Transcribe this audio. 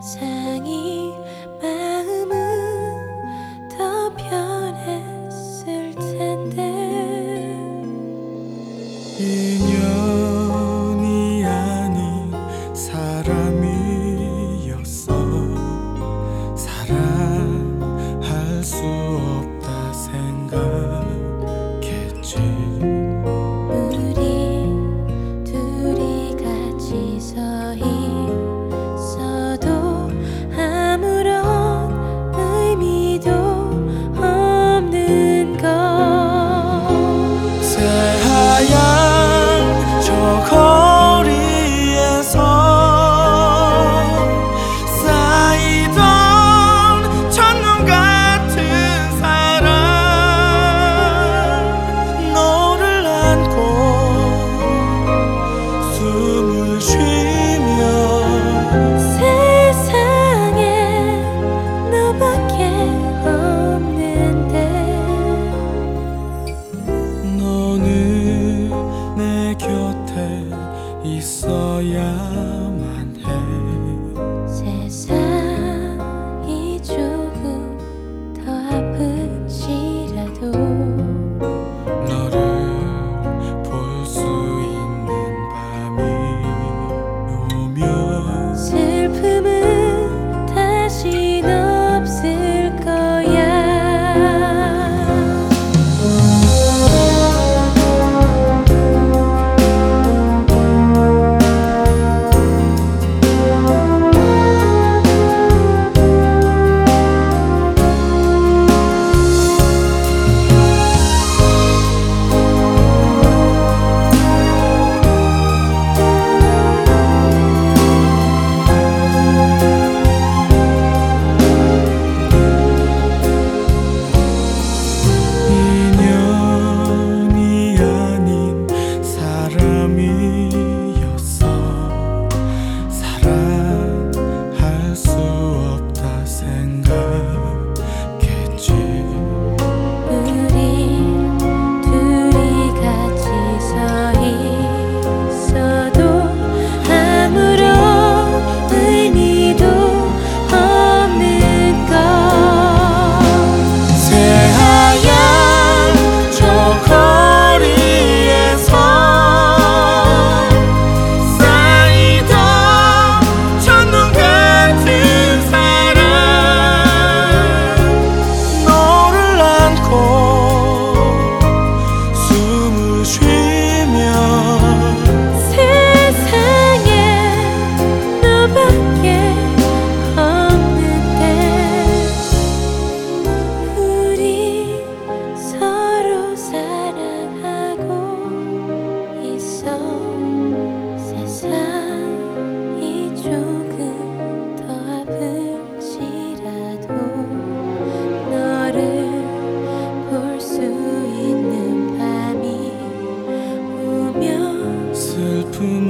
세상이 마음은 더 변했을 텐데. 곁에 있어야만 tüm